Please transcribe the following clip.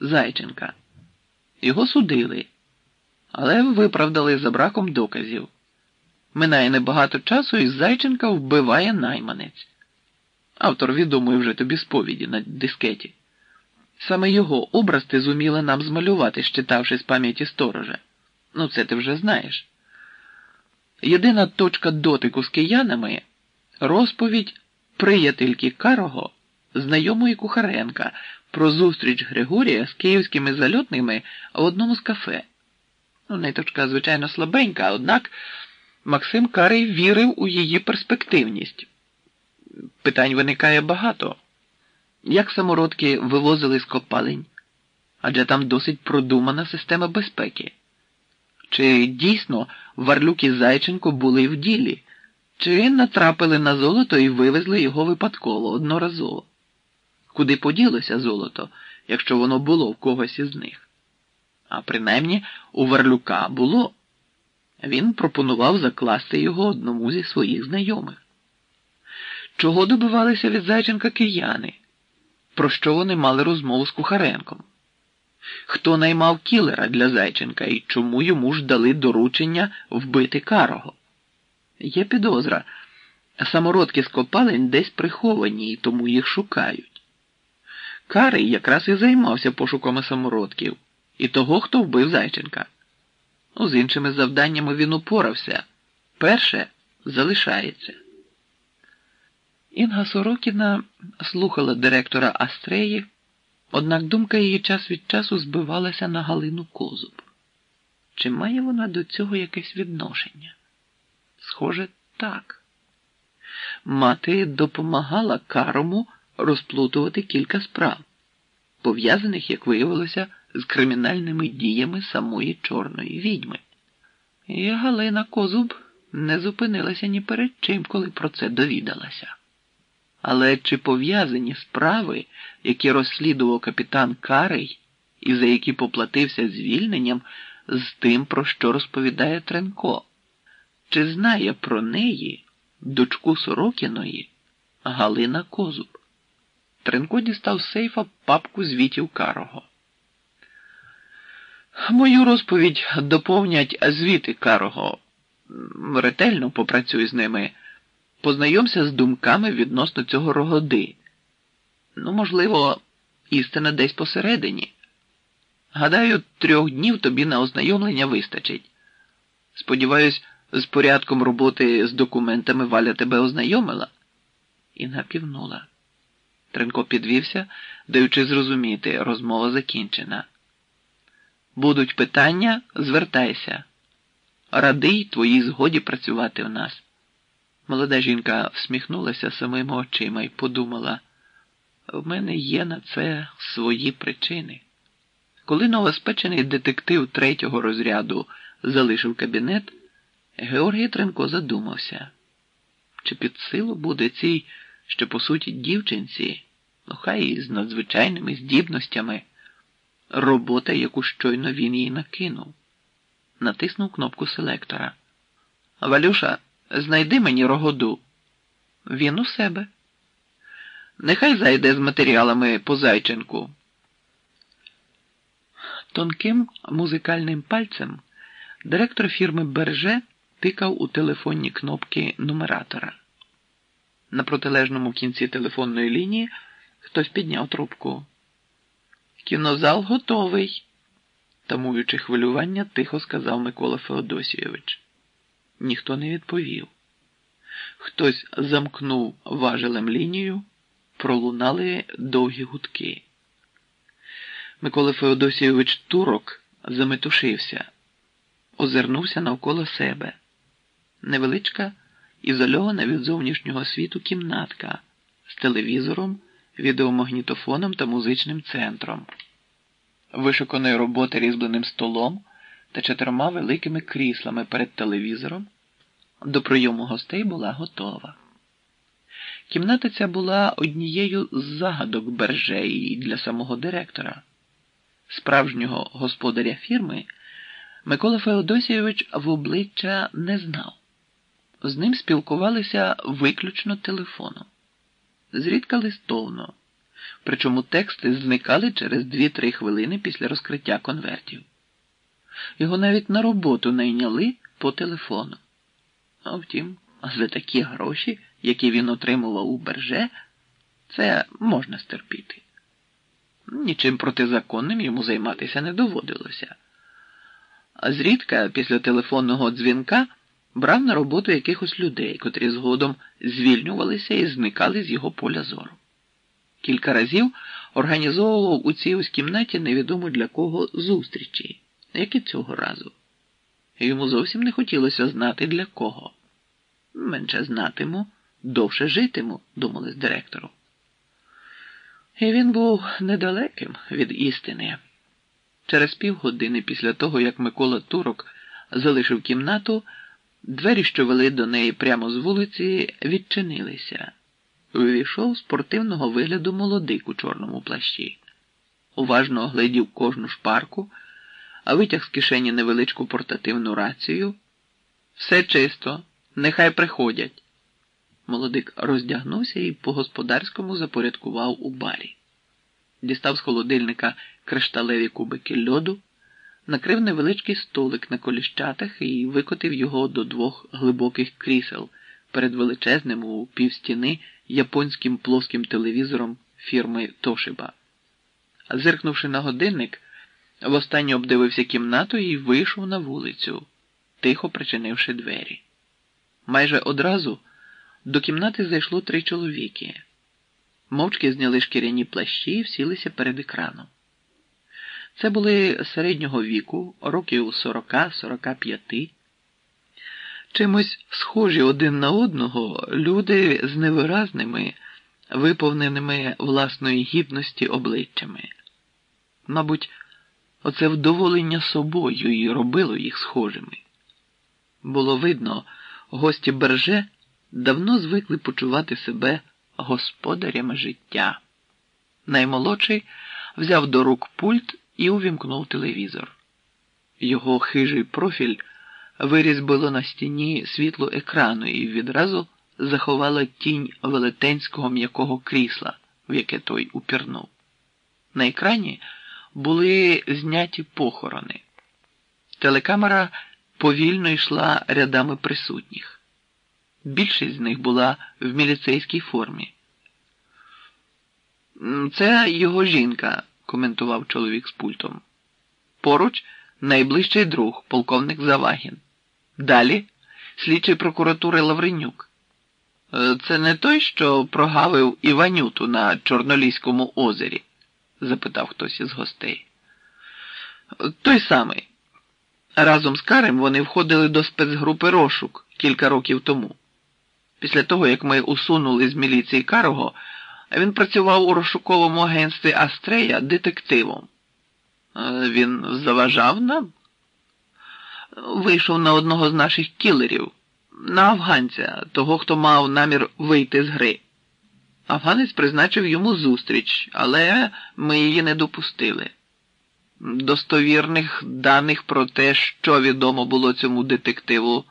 Зайченка. Його судили, але виправдали за браком доказів. Минає небагато часу, і Зайченка вбиває найманець. Автор відомої вже тобі сповіді на дискеті. Саме його образ ти зуміла нам змалювати, щитавши з пам'яті сторожа. Ну, це ти вже знаєш. Єдина точка дотику з киянами розповідь приятельки Карого, знайомої Кухаренка, про зустріч Григорія з київськими зальотними в одному з кафе. Ну, ниточка, звичайно, слабенька, однак Максим Карий вірив у її перспективність. Питань виникає багато. Як самородки вивозили з копалень? Адже там досить продумана система безпеки. Чи дійсно Варлюк і Зайченко були в ділі, чи натрапили на золото і вивезли його випадково одноразово? Куди поділося золото, якщо воно було в когось із них? А принаймні у Варлюка було. Він пропонував закласти його одному зі своїх знайомих. Чого добивалися від Зайченка кияни? Про що вони мали розмову з Кухаренком? Хто наймав кілера для Зайченка і чому йому ж дали доручення вбити Карого? Є підозра. Самородки з копалень десь приховані і тому їх шукають. Карий якраз і займався пошуками самородків і того, хто вбив Зайченка. Ну, з іншими завданнями він упорався. Перше залишається. Інга Сорокіна слухала директора Астреї, однак думка її час від часу збивалася на Галину Козуб. Чи має вона до цього якесь відношення? Схоже, так. Мати допомагала карому розплутувати кілька справ, пов'язаних, як виявилося, з кримінальними діями самої чорної відьми. І Галина Козуб не зупинилася ні перед чим, коли про це довідалася. Але чи пов'язані справи, які розслідував капітан Карий і за які поплатився звільненням, з тим, про що розповідає Тренко? Чи знає про неї дочку Сорокіної Галина Козуб? Тренко дістав з сейфа папку звітів Карого. Мою розповідь доповнять звіти Карого. Ретельно попрацюй з ними. Познайомся з думками відносно цього рогоди. Ну, можливо, істина десь посередині. Гадаю, трьох днів тобі на ознайомлення вистачить. Сподіваюсь, з порядком роботи з документами Валя тебе ознайомила? Інга кивнула. Тренко підвівся, даючи зрозуміти, розмова закінчена. Будуть питання, звертайся. Радий твоїй згоді працювати у нас. Молода жінка всміхнулася самими очима і подумала, в мене є на це свої причини. Коли новоспечений детектив третього розряду залишив кабінет, Георгій Тренко задумався, чи під силу буде цій, що по суті дівчинці, ну хай і з надзвичайними здібностями, робота, яку щойно він їй накинув. Натиснув кнопку селектора. Валюша. Знайди мені рогоду. Він у себе. Нехай зайде з матеріалами по зайченку. Тонким музикальним пальцем директор фірми Берже тикав у телефонні кнопки нумератора. На протилежному кінці телефонної лінії хтось підняв трубку. Кінозал готовий, тамуючи хвилювання, тихо сказав Микола Феодосійович. Ніхто не відповів. Хтось замкнув важелем лінію, пролунали довгі гудки. Микола Феодосійович турок заметушився, озирнувся навколо себе. Невеличка, ізольована від зовнішнього світу кімнатка з телевізором, відеомагнітофоном та музичним центром, вишуканої роботи різьбленим столом та чотирма великими кріслами перед телевізором до прийому гостей була готова. Кімната ця була однією з загадок Бержеї для самого директора. Справжнього господаря фірми Микола Феодосійович в обличчя не знав. З ним спілкувалися виключно телефоном, зрідка листовно, Причому тексти зникали через 2-3 хвилини після розкриття конвертів. Його навіть на роботу найняли по телефону. А втім, за такі гроші, які він отримував у берже, це можна стерпіти. Нічим протизаконним йому займатися не доводилося. А зрідка після телефонного дзвінка брав на роботу якихось людей, котрі згодом звільнювалися і зникали з його поля зору. Кілька разів організовував у цій ось кімнаті невідомо для кого зустрічі, як і цього разу. Йому зовсім не хотілося знати для кого. Менше знатиму, довше житиму, думали з директором. І він був недалеким від істини. Через півгодини після того, як Микола Турок залишив кімнату, двері, що вели до неї прямо з вулиці, відчинилися. Увійшов спортивного вигляду молодик у чорному плащі, уважно оглядів кожну шпарку, а витяг з кишені невеличку портативну рацію. Все чисто, нехай приходять. Молодик роздягнувся і по-господарському запорядкував у барі. Дістав з холодильника кришталеві кубики льоду, накрив невеличкий столик на коліщатах і викотив його до двох глибоких крісел перед величезним у півстіни японським плоским телевізором фірми Тошиба. Зиркнувши на годинник, востаннє обдивився кімнату і вийшов на вулицю, тихо причинивши двері. Майже одразу до кімнати зайшло три чоловіки. Мовчки зняли шкіряні плащі і всілися перед екраном. Це були середнього віку, років 40-45. Чимось схожі один на одного люди з невиразними, виповненими власної гідності обличчями. Мабуть, оце вдоволення собою і робило їх схожими. Було видно, гості берже давно звикли почувати себе господарями життя. Наймолодший взяв до рук пульт і увімкнув телевізор. Його хижий профіль вирізбило на стіні світло екрану і відразу заховало тінь велетенського м'якого крісла, в яке той упірнув. На екрані були зняті похорони. Телекамера повільно йшла рядами присутніх. Більшість з них була в міліцейській формі. Це його жінка, коментував чоловік з пультом. Поруч найближчий друг, полковник Завагін. Далі слідчий прокуратури Лавренюк. «Е, це не той, що прогавив Іванюту на Чорноліському озері? запитав хтось із гостей. Той самий. Разом з Карем вони входили до спецгрупи розшук кілька років тому. Після того, як ми усунули з міліції Карого, він працював у розшуковому агентстві Астрея детективом. «Е, він заважав нам? Вийшов на одного з наших кілерів, на афганця, того, хто мав намір вийти з гри. Афганець призначив йому зустріч, але ми її не допустили. Достовірних даних про те, що відомо було цьому детективу.